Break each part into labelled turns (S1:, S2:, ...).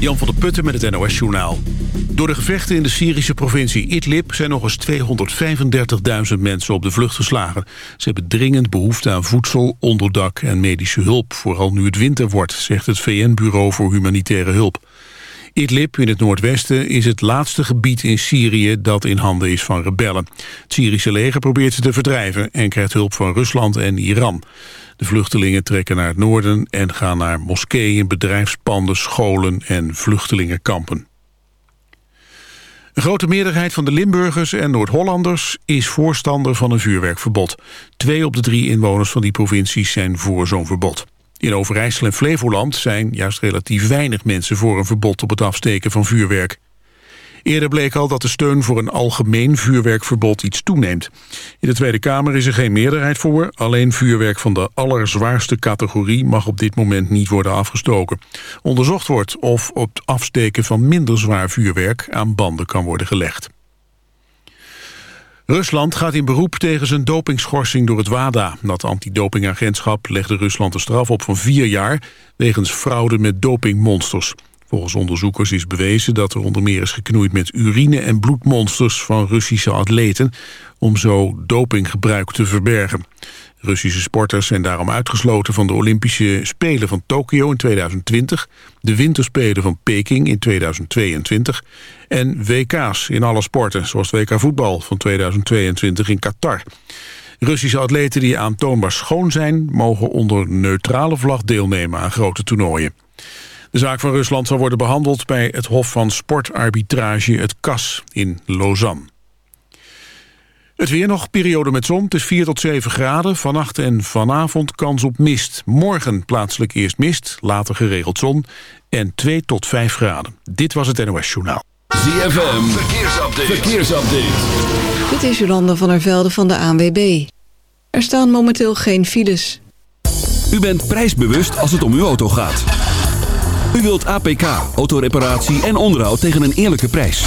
S1: Jan van der Putten met het NOS-journaal. Door de gevechten in de Syrische provincie Idlib... zijn nog eens 235.000 mensen op de vlucht geslagen. Ze hebben dringend behoefte aan voedsel, onderdak en medische hulp... vooral nu het winter wordt, zegt het VN-bureau voor humanitaire hulp. Idlib in het noordwesten is het laatste gebied in Syrië dat in handen is van rebellen. Het Syrische leger probeert ze te verdrijven en krijgt hulp van Rusland en Iran. De vluchtelingen trekken naar het noorden en gaan naar moskeeën, bedrijfspanden, scholen en vluchtelingenkampen. Een grote meerderheid van de Limburgers en Noord-Hollanders is voorstander van een vuurwerkverbod. Twee op de drie inwoners van die provincies zijn voor zo'n verbod. In Overijssel en Flevoland zijn juist relatief weinig mensen voor een verbod op het afsteken van vuurwerk. Eerder bleek al dat de steun voor een algemeen vuurwerkverbod iets toeneemt. In de Tweede Kamer is er geen meerderheid voor. Alleen vuurwerk van de allerzwaarste categorie mag op dit moment niet worden afgestoken. Onderzocht wordt of op het afsteken van minder zwaar vuurwerk aan banden kan worden gelegd. Rusland gaat in beroep tegen zijn dopingschorsing door het WADA. Dat antidopingagentschap legde Rusland een straf op van vier jaar... wegens fraude met dopingmonsters. Volgens onderzoekers is bewezen dat er onder meer is geknoeid met urine- en bloedmonsters van Russische atleten om zo dopinggebruik te verbergen. Russische sporters zijn daarom uitgesloten van de Olympische Spelen van Tokio in 2020, de Winterspelen van Peking in 2022 en WK's in alle sporten, zoals WK voetbal van 2022 in Qatar. Russische atleten die aantoonbaar schoon zijn... mogen onder neutrale vlag deelnemen aan grote toernooien. De zaak van Rusland zal worden behandeld bij het Hof van Sportarbitrage, het CAS, in Lausanne. Het weer nog, periode met zon. Het is 4 tot 7 graden. Vannacht en vanavond kans op mist. Morgen plaatselijk eerst mist, later geregeld zon. En 2 tot 5 graden. Dit was het NOS Journaal.
S2: ZFM, verkeersupdate. verkeersupdate.
S3: Dit is Jolanda van der Velde van de ANWB. Er staan momenteel geen files.
S4: U bent prijsbewust als het om uw auto gaat. U wilt APK, autoreparatie en onderhoud tegen een eerlijke prijs.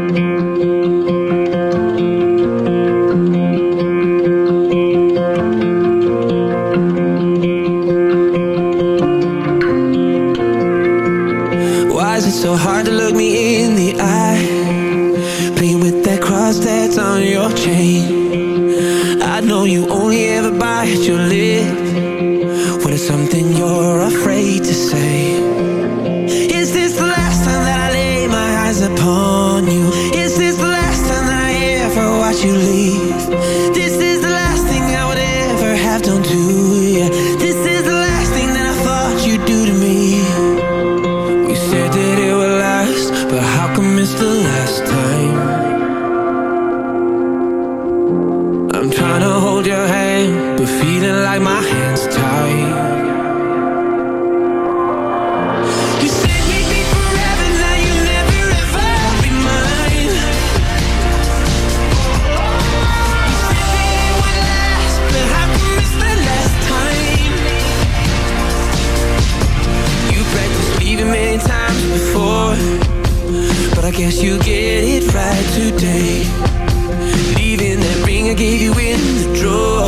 S5: gave you in the drawer.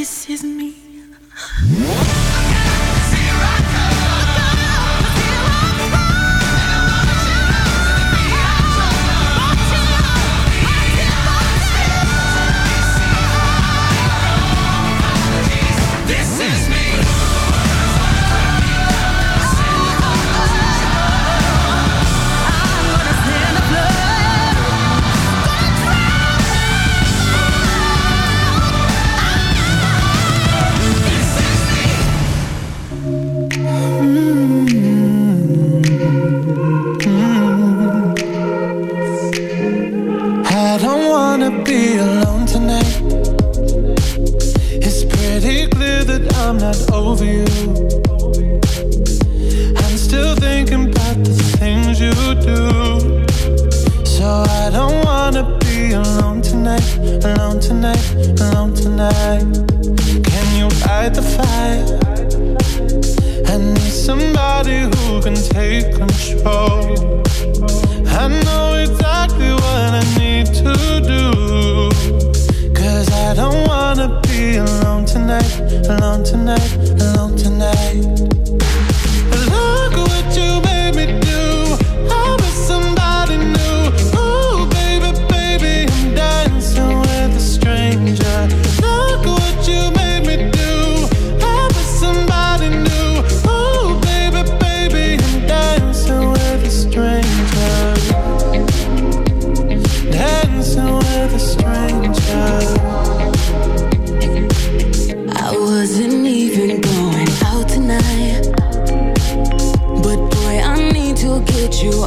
S5: This is me.
S6: did you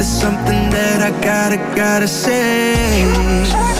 S5: There's something that I gotta, gotta say.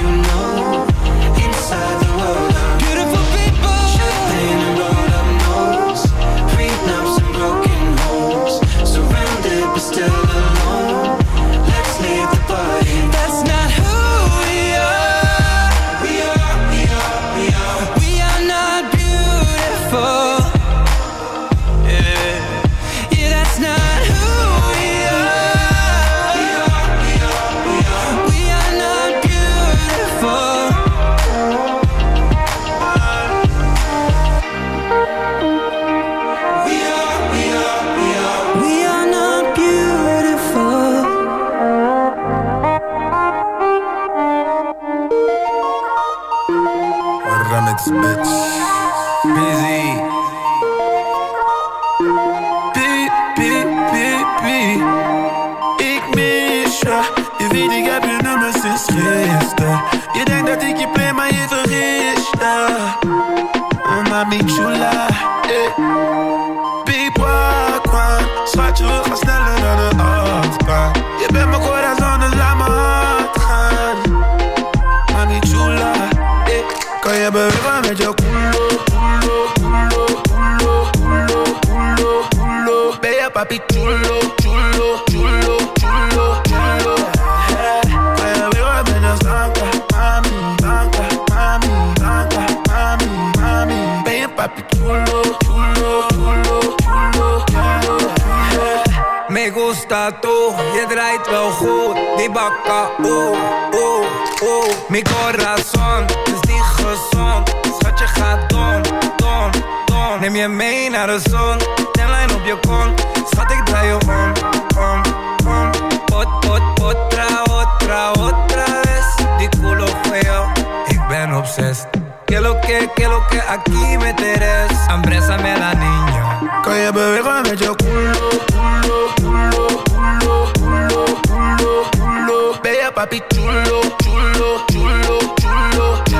S5: papi chulo, chulo, chulo, chulo, chulo. Bewegen met je blanca, mami, blanca, mami, mami, mami. Je papi chulo, chulo, chulo, chulo, chulo.
S7: Me gusta tú, je draait wel goed Die bakka, oeh, oeh, oeh Mi corazon Neem je mee naar de zon. Tenlijn op je kont. Schat ik draai je om, om, om. Pot, pot, potra, otra, otra vez Die culo feo Ik ben obsessed Que lo que, que lo que aquí me teres Hambrésame la niña
S5: je bewegen met je culo, culo, culo, culo, culo, culo, je papi chulo, chulo, chulo, chulo,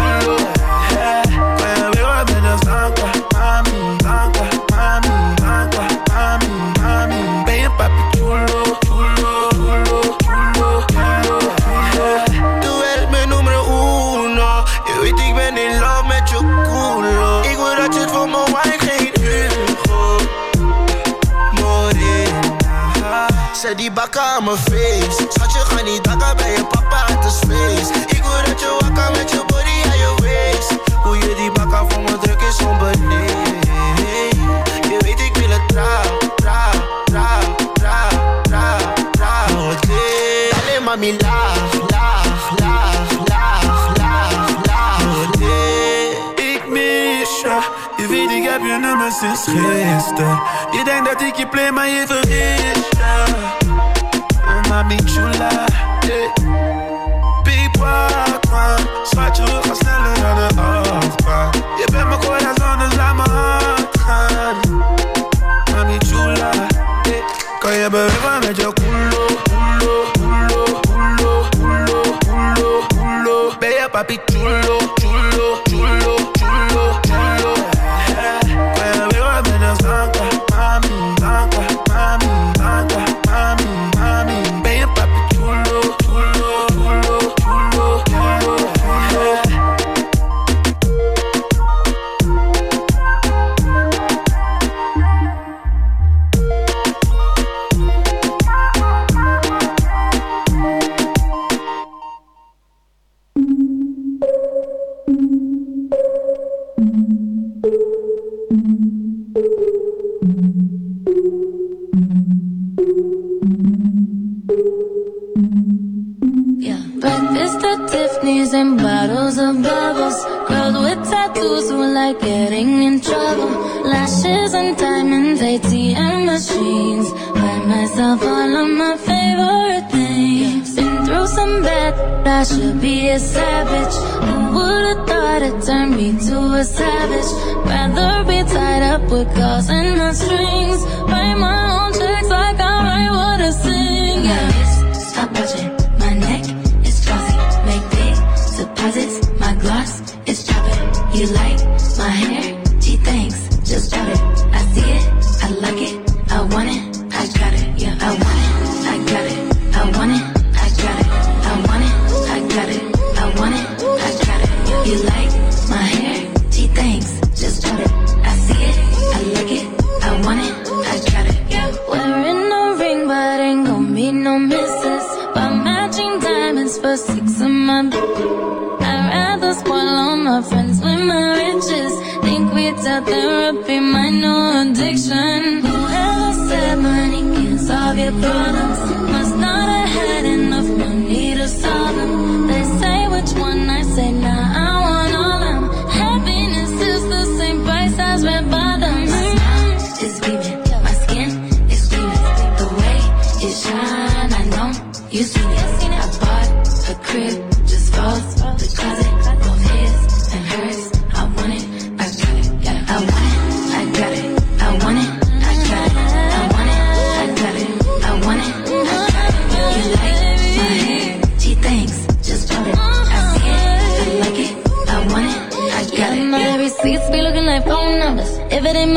S5: tranen die bakken aan mijn face. Schat, je niet dakken bij je papa uit de space. Ik wil dat je wakker met je body aan je waist. Hoe je die bakken voor me druk is onbeneden Je weet ik wil het tra, tra, tra, tra, tra, tra.
S8: Nooit
S5: leeg Alleen mami laag, laag, laag, laag, laag, laag. Ik mis je. Je weet ik heb je nummer
S8: sinds gisteren. Je denkt dat ik je play maar je vergist mami chula. Hey. Piepwak man, zwart je hoofd maar sneller dan een achtbaan. Je bent mijn corazon, dus laat me gaan. Mami chula, hey. kan je bewegen met je culo, culo, culo, culo, culo, culo. Ben je papi chulo?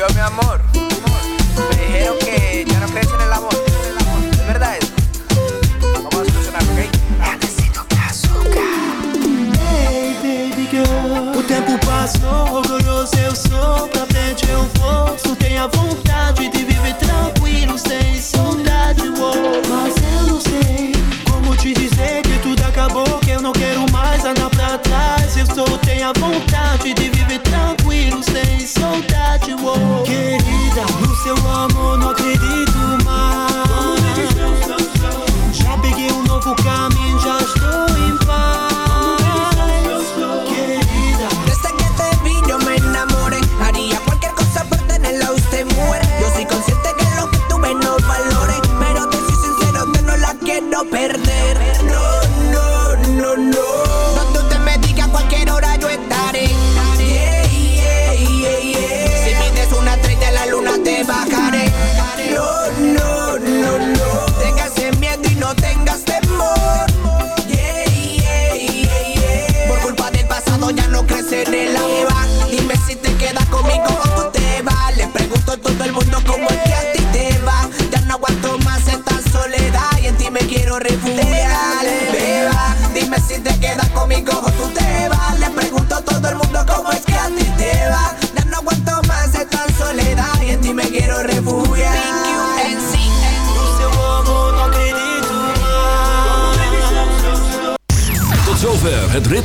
S9: Viva mi
S10: amor. Me dijeron que ya no crees en el amor.